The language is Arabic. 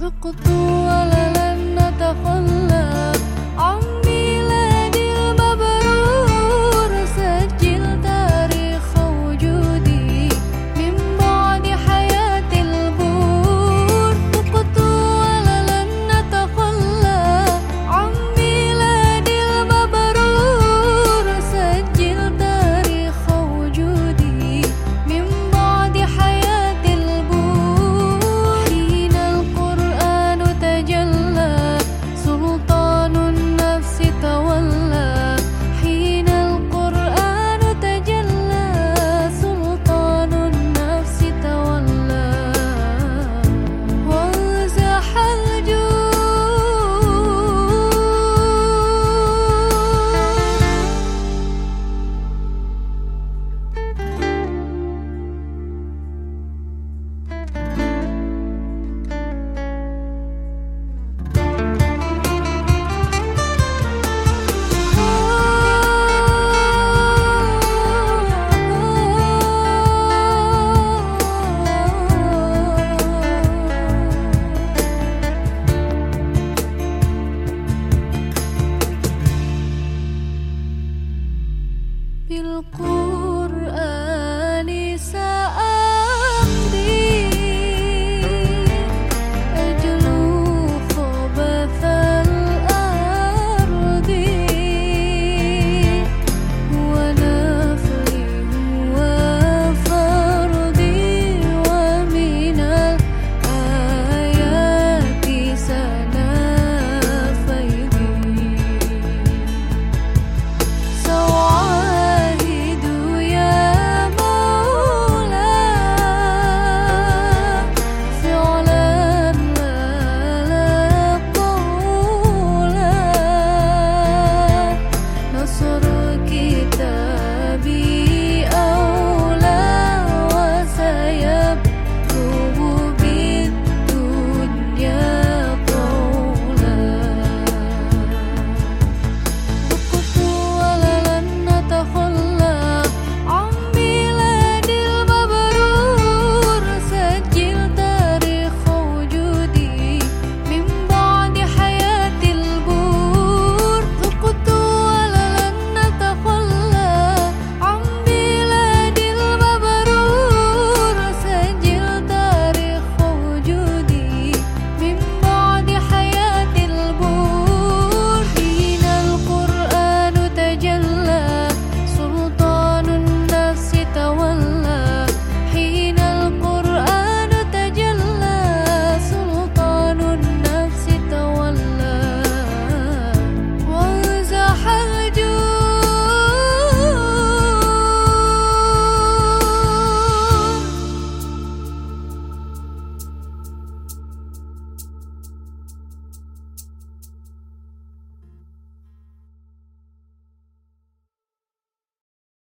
ذقت ولا لن نتخلى Oh.